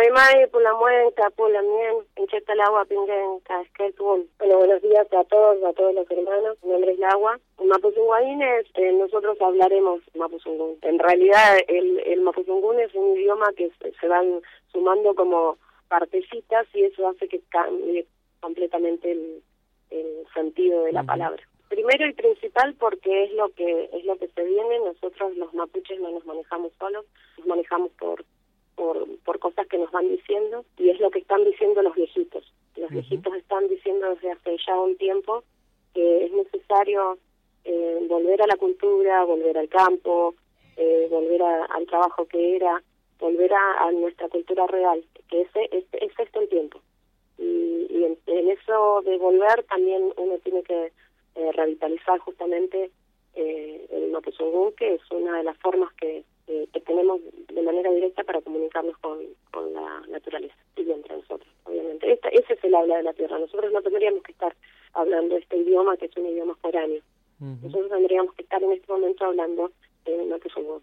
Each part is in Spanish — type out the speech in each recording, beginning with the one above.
Maimai, Pulamuenca, Pulamien, Pinguenca. Bueno, buenos días a todos, a todos los hermanos. Mi nombre es Lagua. Mapuzunguaín eh, nosotros hablaremos Mapuzungún. En realidad, el, el Mapuzungún es un idioma que se, van sumando como partecitas y eso hace que cambie completamente el, el sentido de la palabra. Primero y principal porque es lo que es lo que se viene. Nosotros los mapuches no nos manejamos solos, nos manejamos por por, por cosas que nos van diciendo y es lo que están diciendo los viejitos. Los viejitos están diciendo desde hace ya un tiempo que es necesario eh, volver a la cultura, volver al campo, eh, volver al trabajo que era, volver a, nuestra cultura real, que ese es, es esto el tiempo. Y, y en, eso de volver también uno tiene que eh, revitalizar justamente eh, el Mapuzungún, que es una de las formas que, que tenemos de manera directa para comunicarnos con, con la naturaleza y entre nosotros, obviamente. Esta, ese es el habla de la tierra. Nosotros no tendríamos que estar hablando este idioma, que es un idioma foráneo. Nosotros tendríamos que estar en este momento hablando eh, Mapuzungún.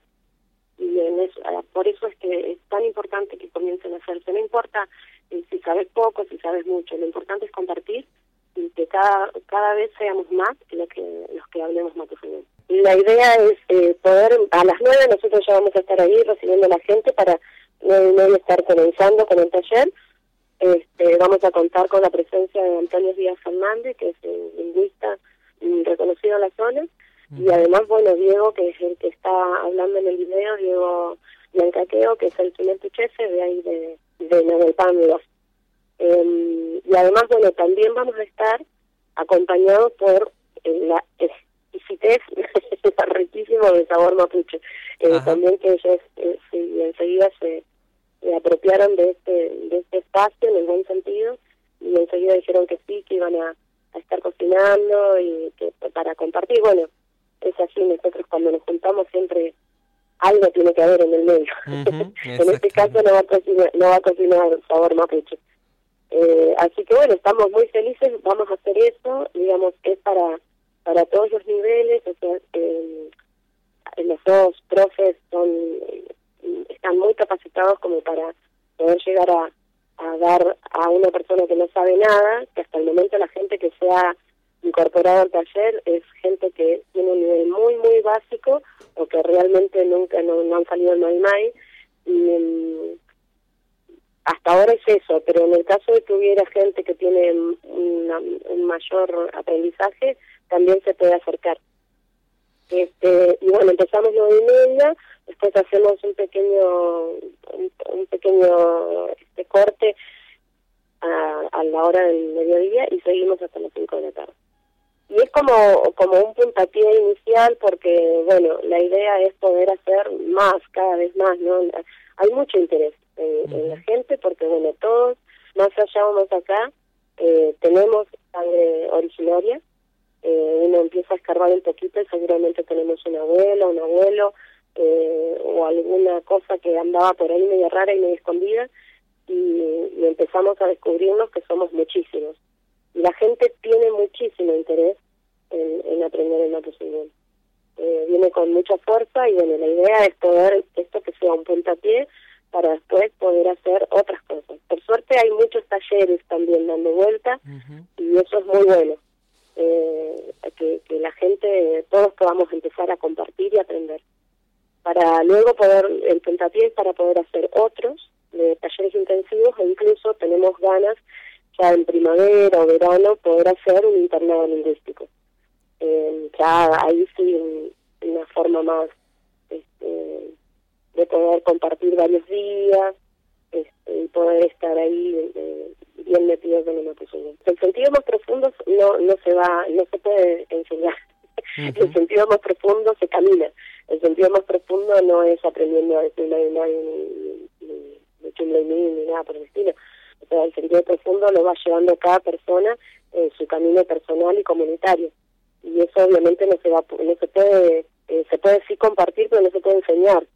Y en eso, ah, por eso es que es tan importante que comiencen a hacerse. No importa eh, si sabes poco, si sabes mucho, lo importante es compartir y que cada, cada vez seamos más los que, los que hablemos Mapuzungún. La idea es eh, poder, a las nueve nosotros ya vamos a estar ahí recibiendo a la gente para nueve y media estar comenzando con el taller. Este, vamos a contar con la presencia de Antonio Díaz Fernández, que es un lingüista reconocido en la zona, y además, bueno, Diego, que es el que está hablando en el video, Diego Blancaqueo, que es el primer jefe de ahí de, de Nuevo Eh, y además, bueno, también vamos a estar acompañados por eh, la exquisitez riquísimo de sabor mapuche. Eh, también que ellos eh, enseguida se, apropiaron de este, de este espacio en el buen sentido y enseguida dijeron que sí, que iban a, estar cocinando y que para compartir. Bueno, es así, nosotros cuando nos juntamos siempre algo tiene que haber en el medio. en este caso no va a cocinar, no va a cocinar sabor mapuche. Eh, así que bueno, estamos muy felices, vamos a hacer eso, digamos, es para para todos los niveles, o sea, eh, los dos profes son están muy capacitados como para poder llegar a, a dar a una persona que no sabe nada, que hasta el momento la gente que se ha incorporado al taller es gente que tiene un nivel muy, muy básico o que realmente nunca no, han salido del Maimai. Y, mm, hasta ahora es eso, pero en el caso de que hubiera gente que tiene un mayor aprendizaje, también se puede acercar. Este, y bueno, empezamos nueve y media, después hacemos un pequeño un, pequeño este corte a, a, la hora del mediodía y seguimos hasta las cinco de la tarde. Y es como, como un puntapié inicial porque, bueno, la idea es poder hacer más, cada vez más, ¿no? Hay mucho interés en, la gente porque, bueno, todos, más allá o más acá, eh, tenemos sangre originaria, eh, uno empieza a escarbar un poquito y seguramente tenemos una abuela, un abuelo eh, o alguna cosa que andaba por ahí medio rara y medio escondida y, empezamos a descubrirnos que somos muchísimos. Y la gente tiene muchísimo interés en, aprender el Mapuzungún. Eh, viene con mucha fuerza y bueno, la idea es poder esto que sea un puntapié para después poder hacer otras cosas. Por suerte hay muchos talleres también dando vuelta y eso es muy bueno eh, que, que la gente, todos podamos empezar a compartir y aprender. Para luego poder, el pentapié para poder hacer otros de talleres intensivos e incluso tenemos ganas ya en primavera o verano poder hacer un internado lingüístico. Eh, ya ahí sí una forma más este, de poder compartir varios días este, y poder estar ahí eh, bien metidos en el El sentido más profundo no no se va, no se puede enseñar. El sentido más profundo se camina. El sentido más profundo no es aprendiendo a decir no ni, ni, ni, ni nada por el estilo. O sea, el sentido profundo lo va llevando cada persona en su camino personal y comunitario. Y eso obviamente no se va, no se puede, eh, se puede sí compartir, pero no se puede enseñar.